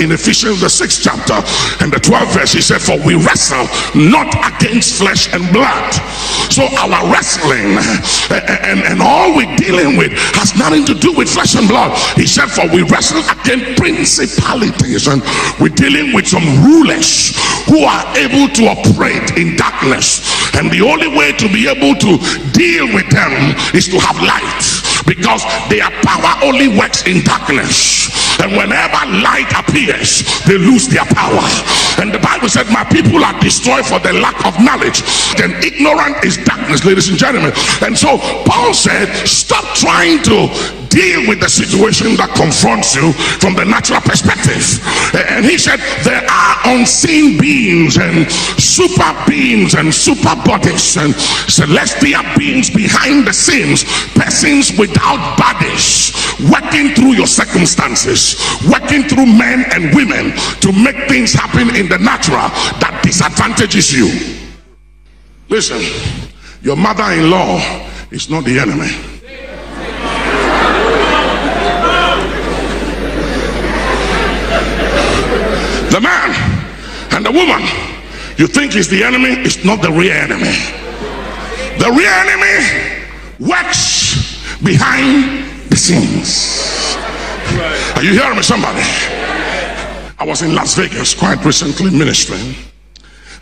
in Ephesians the 6th chapter and the 12th verse, he said, For we wrestle not against flesh and blood. So our wrestling eh, eh, eh, and, and all we're dealing with has nothing to do with flesh and blood. He said, For we wrestle against principalities and we're dealing with some rulers who are able to operate in darkness. And the only way to be able to deal with them is to have light because their power only works in darkness. And whenever light appears, they lose their power. And the Bible said, My people are destroyed for the lack of knowledge. Then ignorant is darkness, ladies and gentlemen. And so Paul said, Stop trying to deal with the situation that confronts you from the natural perspective. And he said, There are unseen beings and super beings and super bodies and celestial beings behind the scenes, persons without bodies, working through your circumstances, working through men and women to make things happen in the natural that disadvantages you. Listen, your mother in law is not the enemy. The man and the woman you think is the enemy is not the real enemy. The real enemy works behind the scenes. Are you hearing me, somebody? I was in Las Vegas quite recently ministering.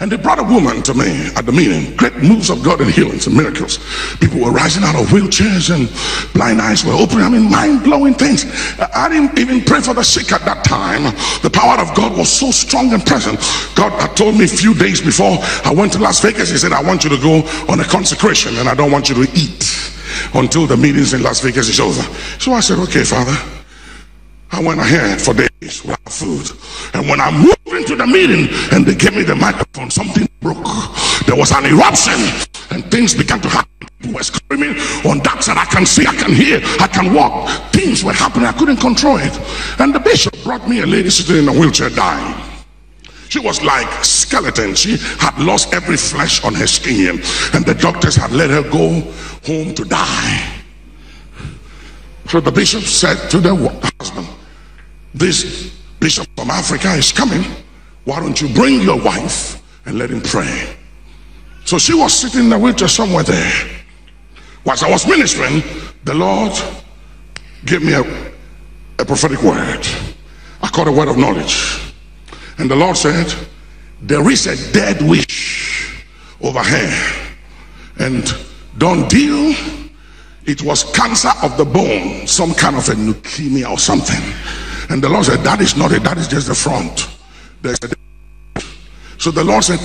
And they brought a woman to me at the meeting. Great moves of God and healings and miracles. People were rising out of wheelchairs and blind eyes were opening. I mean, mind blowing things. I didn't even pray for the sick at that time. The power of God was so strong and present. God had told me a few days before I went to Las Vegas, He said, I want you to go on a consecration and I don't want you to eat until the meetings in Las Vegas is over. So I said, Okay, Father. I went ahead for days without food. And when I moved into the meeting and they gave me the microphone, something broke. There was an eruption and things began to happen. People were screaming on that side. I can see, I can hear, I can walk. Things were happening. I couldn't control it. And the bishop brought me a lady sitting in a wheelchair dying. She was like skeleton. She had lost every flesh on her skin. And the doctors had let her go home to die. So the bishop said to the husband, this bishop from Africa is coming. Why don't you bring your wife and let him pray? So she was sitting in the wheelchair somewhere there. Whilst I was ministering, the Lord gave me a, a prophetic word. I caught a word of knowledge. And the Lord said, There is a dead wish over here. And don't deal. It was cancer of the bone, some kind of a leukemia or something. And the Lord said, That is not it, that is just the front. There's a... So the Lord said,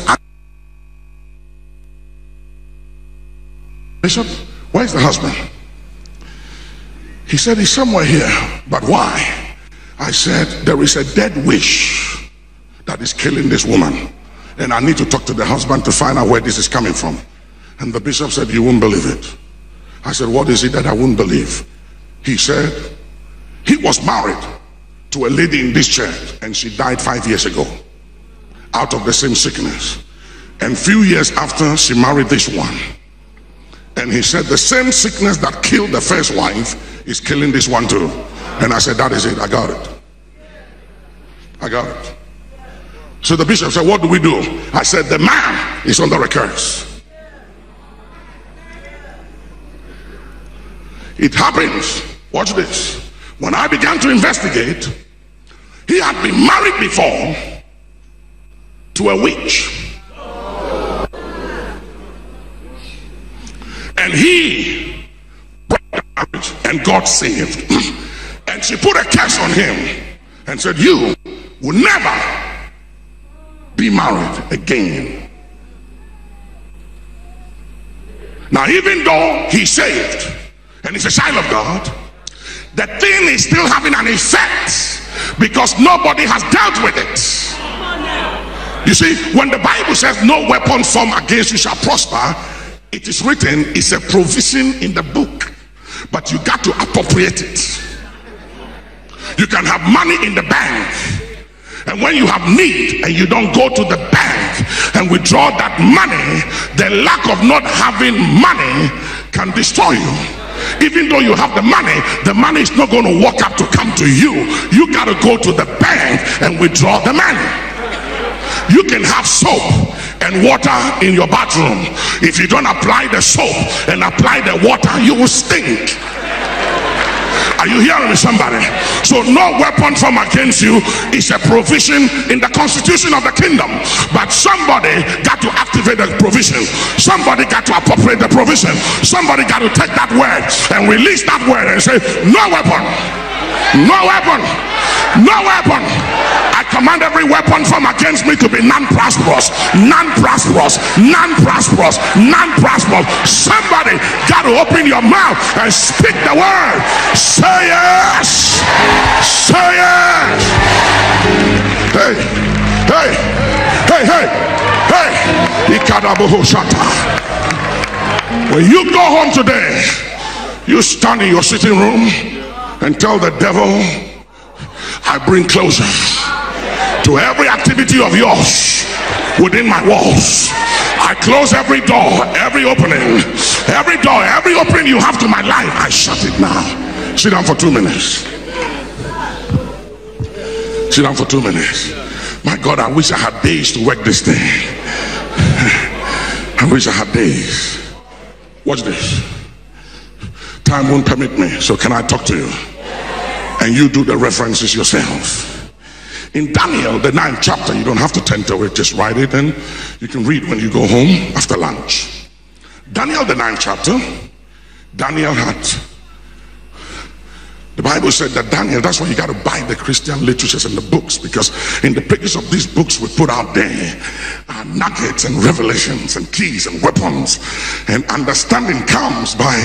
Bishop, where's the husband? He said, He's somewhere here. But why? I said, There is a dead wish that is killing this woman. And I need to talk to the husband to find out where this is coming from. And the bishop said, You won't believe it. I said, What is it that I won't believe? He said, He was married to a lady in this church and she died five years ago out of the same sickness. And few years after, she married this one. And he said, The same sickness that killed the first wife is killing this one too. And I said, That is it. I got it. I got it. So the bishop said, What do we do? I said, The man is under a curse. It happens. Watch this. When I began to investigate, he had been married before to a witch. And he broke the marriage and got saved. and she put a curse on him and said, You will never be married again. Now, even though he's saved and he's a child of God, the thing is still having an effect because nobody has dealt with it. You see, when the Bible says no weapon formed against you shall prosper, it is written, it's a provision in the book, but you got to appropriate it. You can have money in the bank, and when you have need and you don't go to the bank and withdraw that money, the lack of not having money can destroy you. Even though you have the money, the money is not going to walk up to come to you. You got to go to the bank and withdraw the money. You can have soap and water in your bathroom. If you don't apply the soap and apply the water, you will stink. Are you hearing me, somebody? So, no weapon formed against you is a provision in the constitution of the kingdom. But somebody got to activate the provision, somebody got to appropriate the provision, somebody got to take that word and release that word and say, No weapon, no weapon, no weapon. Command every weapon from against me to be non-prosperous, non-prosperous, non-prosperous, non-prosperous. Somebody got to open your mouth and speak the word. Say yes. Say yes. Hey, hey, hey, hey, hey. When you go home today, you stand in your sitting room and tell the devil, I bring closer to every activity of yours within my walls. I close every door, every opening, every door, every opening you have to my life. I shut it now. Sit down for two minutes. Sit down for two minutes. My God, I wish I had days to work this thing. I wish I had days. Watch this. Time won't permit me, so can I talk to you? And you do the references yourself. In Daniel, the ninth chapter, you don't have to turn to it, just write it and you can read when you go home after lunch. Daniel, the ninth chapter, Daniel had Bible said that Daniel, that's why you got to buy the Christian literatures and the books because in the pages of these books we put out there are nuggets and revelations and keys and weapons. And understanding comes by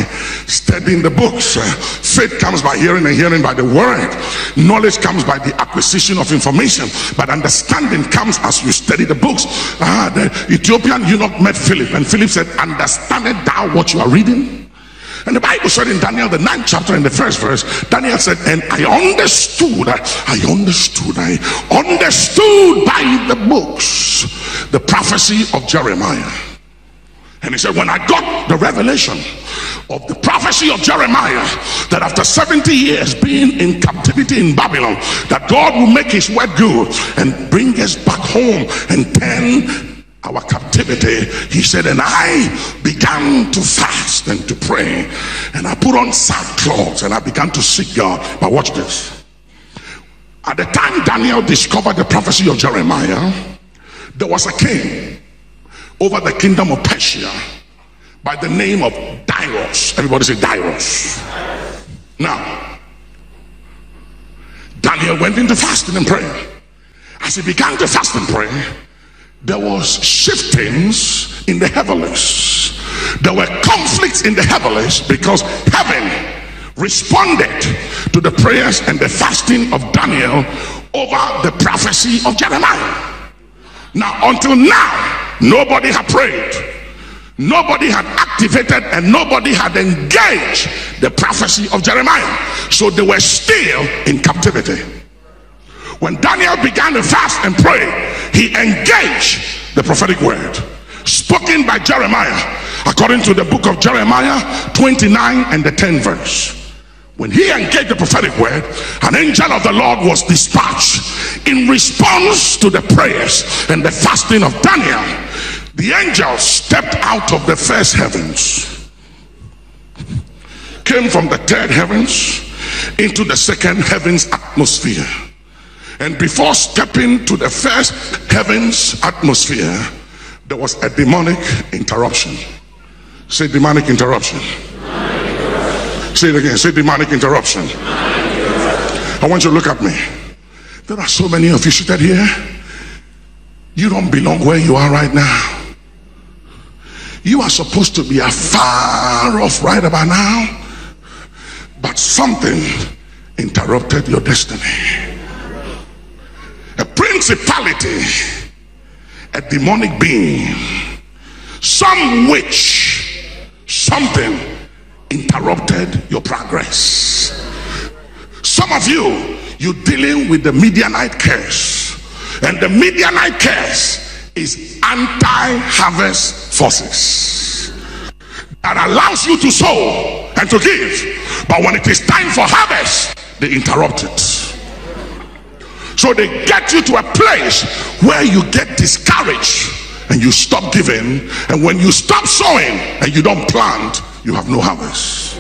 studying the books. Uh, faith comes by hearing and hearing by the word. Knowledge comes by the acquisition of information. But understanding comes as you study the books. Ah, the Ethiopian eunuch met Philip and Philip said, Understandest thou what you are reading? And the Bible said in Daniel, the ninth chapter, in the first verse, Daniel said, And I understood, I understood, I understood by the books the prophecy of Jeremiah. And he said, When I got the revelation of the prophecy of Jeremiah, that after 70 years being in captivity in Babylon, that God will make his word good and bring us back home and turn our captivity, he said, and I began to fast and to pray, and I put on sackcloth and I began to seek God. But watch this. At the time Daniel discovered the prophecy of Jeremiah, there was a king over the kingdom of Persia by the name of Darius. Everybody say Darius. Now, Daniel went into fasting and prayer. As he began to fast and pray, there was shiftings in the heavens. There were conflicts in the heavens because heaven responded to the prayers and the fasting of daniel over the prophecy of jeremiah. Now until now nobody had prayed. Nobody had activated and nobody had engaged the prophecy of jeremiah. So they were still in captivity when Daniel began to fast and pray, he engaged the prophetic word spoken by Jeremiah according to the book of Jeremiah 29 and the 10 verse. When he engaged the prophetic word, an angel of the Lord was dispatched in response to the prayers and the fasting of Daniel. The angel stepped out of the first heavens, came from the third heavens into the second heavens atmosphere and before stepping to the first heavens atmosphere, there was a demonic interruption. Say demonic interruption. Demonic. Say it again. Say demonic interruption. demonic. I want you to look at me. There are so many of you seated here. You don't belong where you are right now. You are supposed to be afar off right about now. But something interrupted your destiny principality, a demonic being, some witch, something interrupted your progress. Some of you, you're dealing with the Midianite curse, and the Midianite curse is anti harvest forces. that allows you to sow and to give. But when it is time for harvest, they interrupt it. So they get you to a place where you get discouraged and you stop giving. And when you stop sowing and you don't plant, you have no harvest.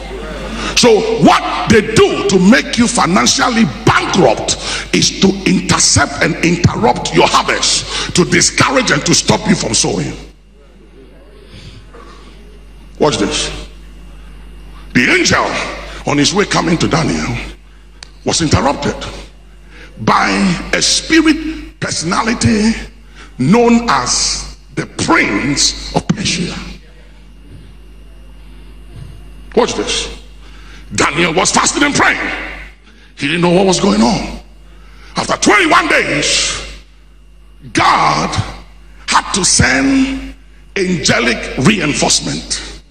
So, what they do to make you financially bankrupt is to intercept and interrupt your harvest, to discourage and to stop you from sowing. Watch this. The angel on his way coming to Daniel was interrupted by a spirit personality known as the prince of Persia. Watch this. Daniel was fasting and praying. He didn't know what was going on. After 21 days, God had to send angelic reinforcement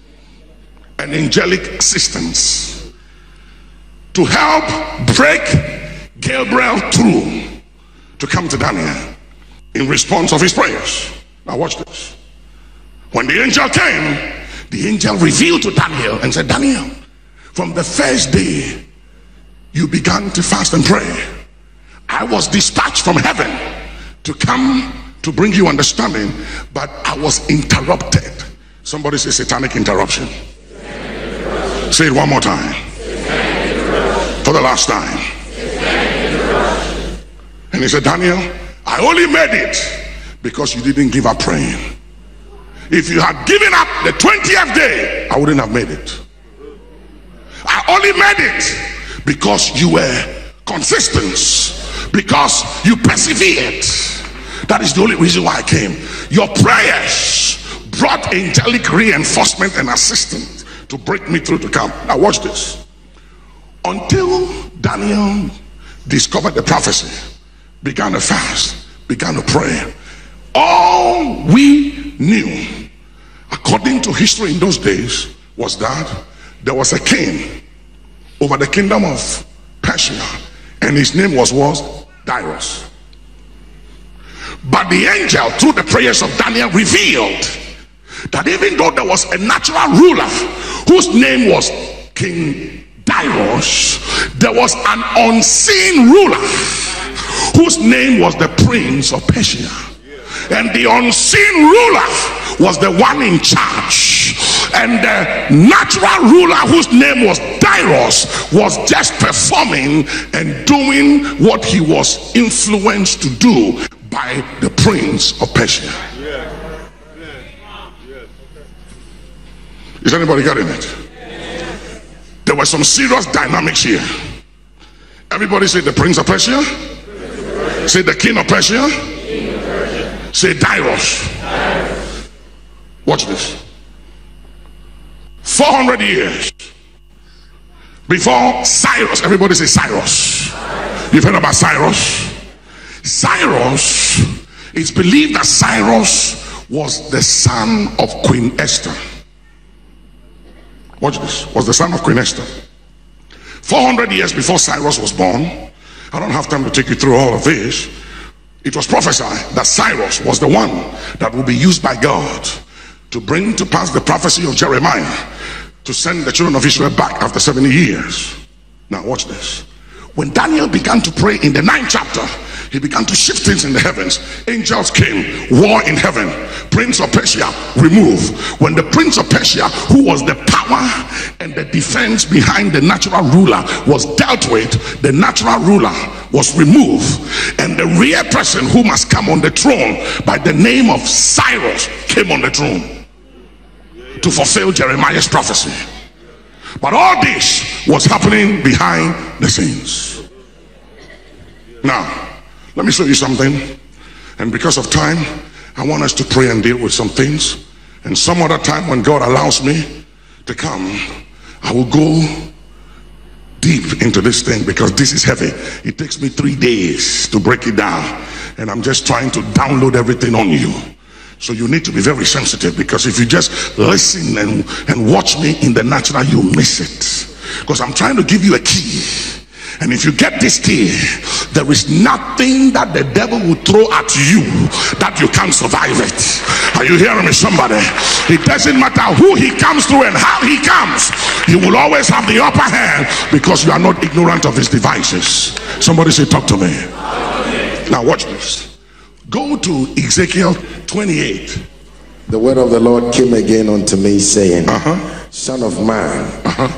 and angelic assistance to help break Gabriel through to come to Daniel in response of his prayers. Now, watch this. When the angel came, the angel revealed to Daniel and said, Daniel, from the first day you began to fast and pray, I was dispatched from heaven to come to bring you understanding, but I was interrupted. Somebody say satanic interruption. Say it one more time. For the last time. And he said, Daniel, I only made it because you didn't give up praying. If you had given up the 20th day, I wouldn't have made it. I only made it because you were consistent, because you persevered. That is the only reason why I came. Your prayers brought angelic reinforcement and assistance to break me through to come. Now, watch this. Until Daniel discovered the prophecy, began to fast, began to pray, all we knew, according to history in those days, was that there was a king over the kingdom of Persia, and his name was was Darius. But the angel, through the prayers of Daniel, revealed that even though there was a natural ruler whose name was King Darius, there was an unseen ruler whose name was the Prince of Persia. And the unseen ruler was the one in charge and the natural ruler whose name was Darius was just performing and doing what he was influenced to do by the prince of Persia. Is anybody getting it? There were some serious dynamics here. Everybody said the prince of Persia. Say the king of Persia. Say Darius. Watch this. 400 years before Cyrus. Everybody say Cyrus. You've heard about Cyrus? Cyrus, it's believed that Cyrus was the son of Queen Esther. Watch this. Was the son of Queen Esther. 400 years before Cyrus was born, I don't have time to take you through all of this. It was prophesied that Cyrus was the one that will be used by God to bring to pass the prophecy of Jeremiah to send the children of Israel back after 70 years. Now, watch this. When Daniel began to pray in the ninth chapter, he began to shift things in the heavens. Angels came, war in heaven. Prince of Persia removed. When the Prince of Persia, who was the power and the defense behind the natural ruler, was dealt with, the natural ruler was removed. And the real person who must come on the throne by the name of Cyrus came on the throne to fulfill Jeremiah's prophecy. But all this was happening behind the scenes. Now, let me show you something. And because of time, I want us to pray and deal with some things. And some other time, when God allows me to come, I will go deep into this thing because this is heavy. It takes me three days to break it down. And I'm just trying to download everything on you. So you need to be very sensitive because if you just listen and, and watch me in the natural, you miss it. Because I'm trying to give you a key And if you get this key, there is nothing that the devil will throw at you that you can't survive it. Are you hearing me, somebody? It doesn't matter who he comes through and how he comes, you will always have the upper hand because you are not ignorant of his devices. Somebody say, Talk to me. Now, watch this. Go to Ezekiel 28. The word of the Lord came again unto me, saying, Uh-huh. Son of man,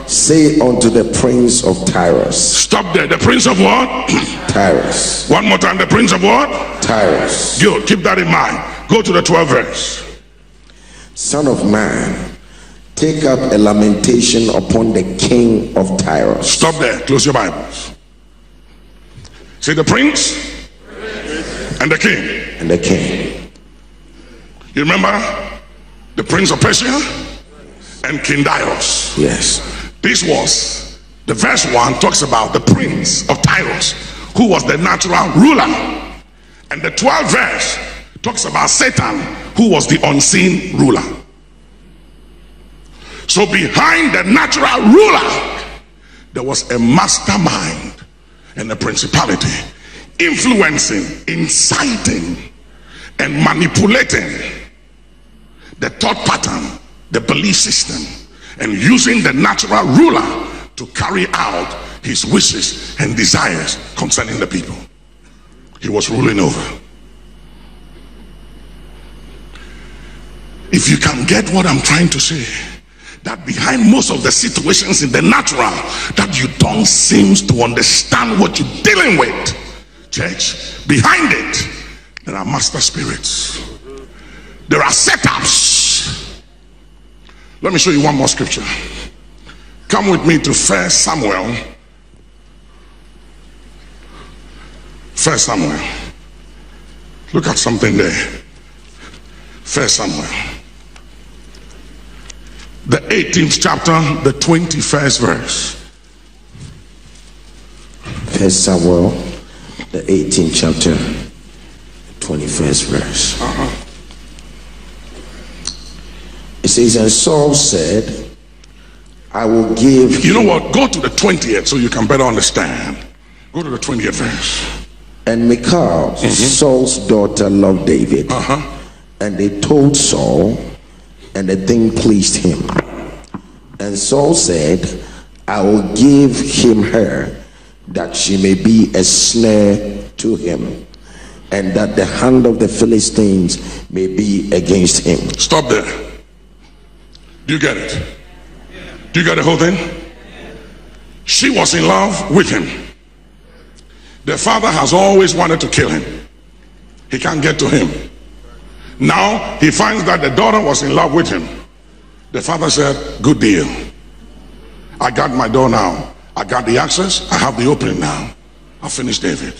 say unto the prince of Tyrus, Stop there. The prince of what? Tyrus, One more time. The prince of what? Tyrus, Good. Keep that in mind. Go to the 12th verse. Son of man, take up a lamentation upon the king of Tyrus. Stop there. Close your Bibles. Say the prince and the king. And the king, You remember the prince of Persia and King Darius. yes, This was the verse one talks about the prince of Tyrus, who was the natural ruler. And the 12th verse talks about Satan, who was the unseen ruler. So behind the natural ruler, there was a mastermind and a principality influencing, inciting, and manipulating the thought pattern, the belief system, and using the natural ruler to carry out his wishes and desires concerning the people. He was ruling over. If you can get what I'm trying to say, that behind most of the situations in the natural that you don't seem to understand what you're dealing with, church, behind it, there are master spirits. There are setups. Let me show you one more scripture. Come with me to First Samuel. First Samuel. Look at something there. First Samuel. The 18th chapter, the 21st verse. First Samuel, the 18th chapter, 21st verse. It says, And Saul said, I will give You know what? Go to the 20th so you can better understand. Go to the 20th verse. And Michal, Saul's daughter, loved David. Uh-huh. And they told Saul, and the thing pleased him. And Saul said, I will give him her, that she may be a snare to him, and that the hand of the Philistines may be against him. Stop there. Do you get it? Do you get the whole thing? She was in love with him. The father has always wanted to kill him. He can't get to him. Now he finds that the daughter was in love with him. The father said, Good deal. I got my door now. I got the access. I have the opening now. I'll finish David.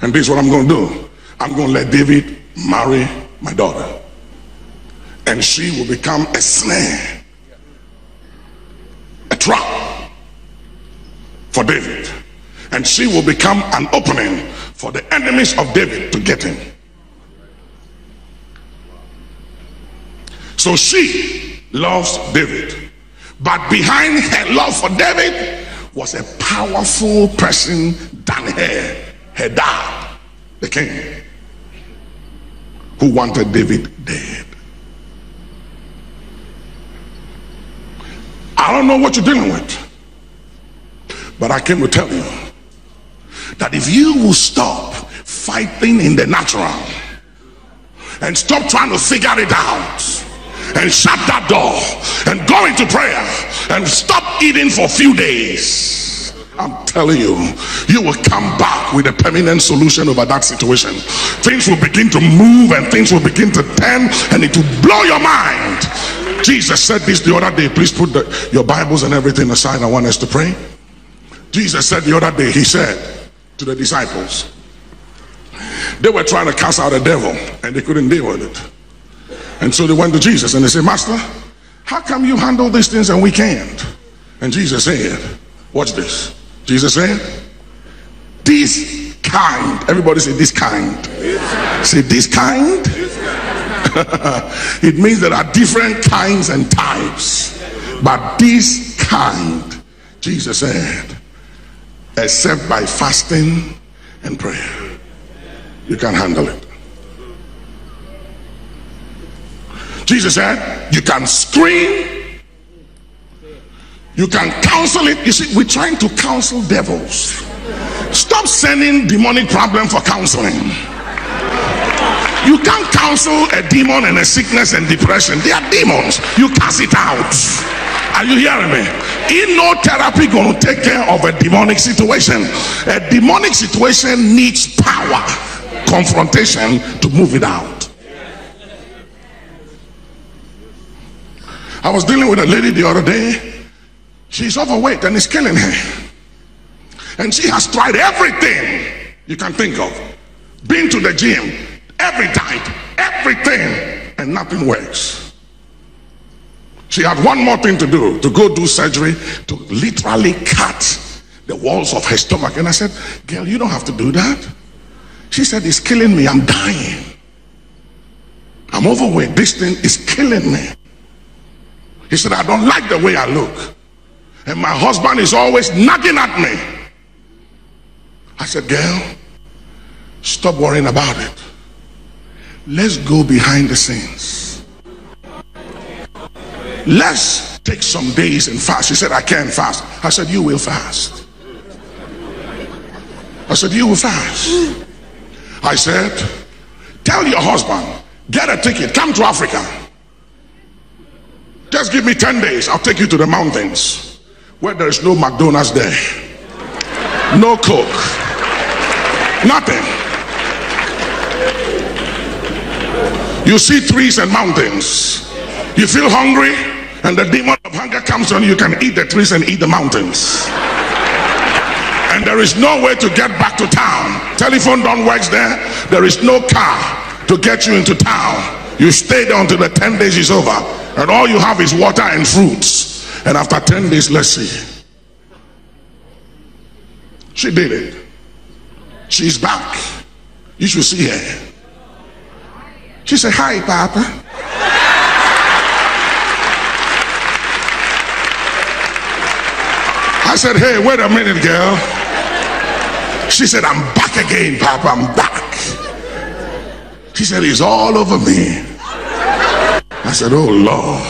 And this is what I'm going to do. I'm going to let David marry my daughter and she will become a snare, a trap for David. And she will become an opening for the enemies of David to get in. So she loves David. But behind her love for David was a powerful person than her, her dad, the king, who wanted David dead. I don't know what you're dealing with. But I came to tell you that if you will stop fighting in the natural and stop trying to figure it out and shut that door and go into prayer and stop eating for a few days. I'm telling you, you will come back with a permanent solution over that situation. Things will begin to move and things will begin to turn and it will blow your mind. Jesus said this the other day. Please put the, your Bibles and everything aside. I want us to pray. Jesus said the other day, He said to the disciples, they were trying to cast out a devil and they couldn't deal with it. And so they went to Jesus and they said, Master, how come you handle these things and we can't? And Jesus said, Watch this. Jesus said, This kind, everybody say this kind. Say this kind. it means there are different kinds and types. But this kind, Jesus said, except by fasting and prayer. You can handle it. Jesus said, You can scream, you can counsel it. You see, we're trying to counsel devils. Stop sending demonic problem for counseling. You can't counsel a demon and a sickness and depression. They are demons. You cast it out. Are you hearing me? In no therapy going to take care of a demonic situation. A demonic situation needs power, confrontation to move it out. I was dealing with a lady the other day. She's overweight and it's killing her. And she has tried everything you can think of. Been to the gym, every diet, everything, and nothing works. She had one more thing to do to go do surgery to literally cut the walls of her stomach. And I said, Girl, you don't have to do that. She said, It's killing me. I'm dying. I'm overweight. This thing is killing me. He said, I don't like the way I look. And my husband is always nagging at me. I said, Girl, stop worrying about it. Let's go behind the scenes. Let's take some days and fast. She said, I can't fast. I said, You will fast. I said, You will fast. I said, Tell your husband, get a ticket, come to Africa. Just give me 10 days. I'll take you to the mountains where there is no McDonald's there, no Coke, nothing. You see trees and mountains. You feel hungry, and the demon of hunger comes on you. Can eat the trees and eat the mountains. And there is no way to get back to town. Telephone don't work there. There is no car to get you into town. You stay there until the 10 days is over and all you have is water and fruits. And after 10 days, let's see. She did it. She's back. You should see her. She said, Hi, Papa. I said, Hey, wait a minute, girl. She said, I'm back again, Papa. I'm back. She said, It's all over me. I said, Oh Lord.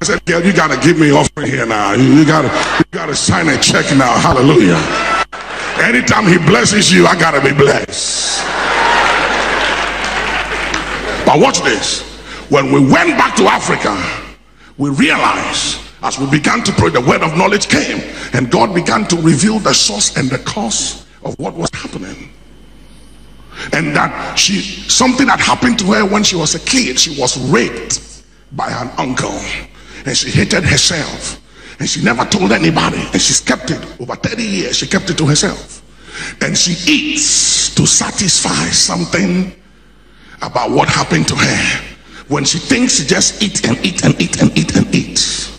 I said, Girl, you gotta give me offering here now. You, you gotta you gotta sign a check now. Hallelujah. Anytime he blesses you, I gotta be blessed. But watch this. When we went back to Africa, we realized as we began to pray, the word of knowledge came, and God began to reveal the source and the cause of what was happening. And that she something that happened to her when she was a kid. She was raped by an uncle and she hated herself. And she never told anybody and she's kept it over 30 years. She kept it to herself. And she eats to satisfy something about what happened to her. When she thinks she just eat and eat and eat and eat and eat.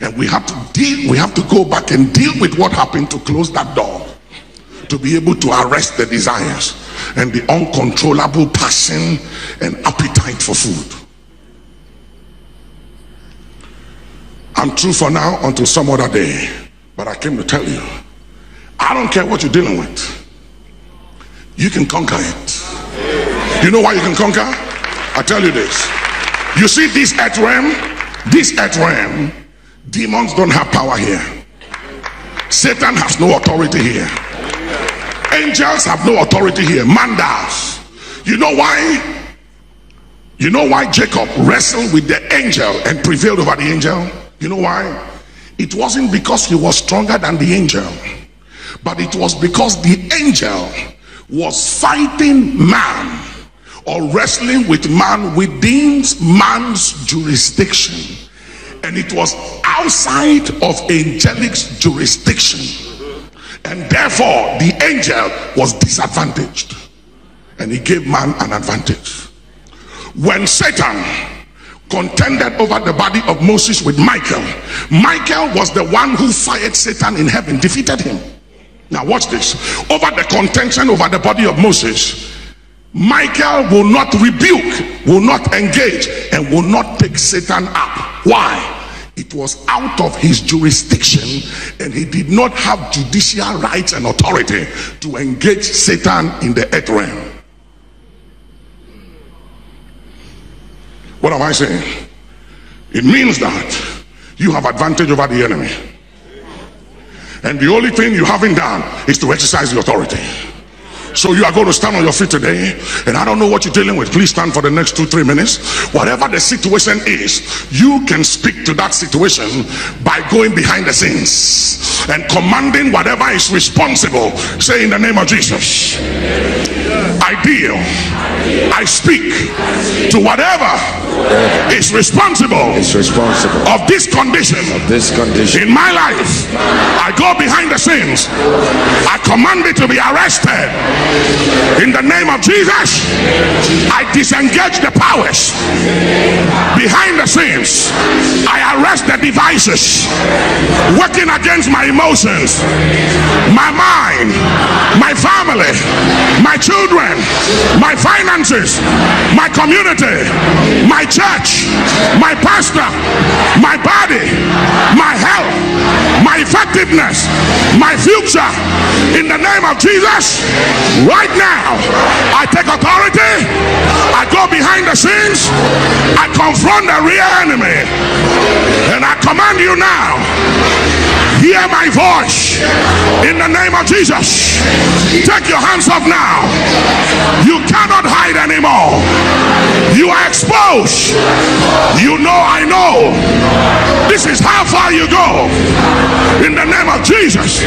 And we have to deal we have to go back and deal with what happened to close that door. To be able to arrest the desires and the uncontrollable passion and appetite for food. I'm true for now until some other day, but I came to tell you I don't care what you're dealing with, you can conquer it. You know why you can conquer? I tell you this. You see, this earth realm, this earth realm, demons don't have power here. Satan has no authority here. Angels have no authority here. Man does. You know why? You know why Jacob wrestled with the angel and prevailed over the angel? You know why? It wasn't because he was stronger than the angel, but it was because the angel was fighting man or wrestling with man within man's jurisdiction. And it was outside of angelic jurisdiction and therefore, the angel was disadvantaged. And he gave man an advantage. When Satan contended over the body of Moses with Michael, Michael was the one who fired Satan in heaven, defeated him. Now, watch this. Over the contention over the body of Moses, Michael will not rebuke, will not engage, and will not take Satan up. Why? It was out of his jurisdiction and he did not have judicial rights and authority to engage Satan in the earth realm. What am I saying? It means that you have advantage over the enemy. And the only thing you haven't done is to exercise the authority. So you are going to stand on your feet today, and I don't know what you're dealing with. Please stand for the next two, three minutes. Whatever the situation is, you can speak to that situation by going behind the scenes and commanding whatever is responsible. Say in the name of Jesus. I deal, I speak to whatever is responsible, is responsible of this condition of this condition in my life. I go behind the scenes. I command it to be arrested. In the name of Jesus, I disengage the powers behind the scenes. I arrest the devices working against my emotions, my mind, my family, my children, my finances, my community, my church, my pastor, my body, my health, my effectiveness, my future. In the name of Jesus, right now, I take authority. I go behind the scenes. I confront the real enemy. And I command you now hear my voice in the name of Jesus. Take your hands off now. You cannot hide anymore. You are exposed. You know, I know. This is how far you go. In the name of Jesus.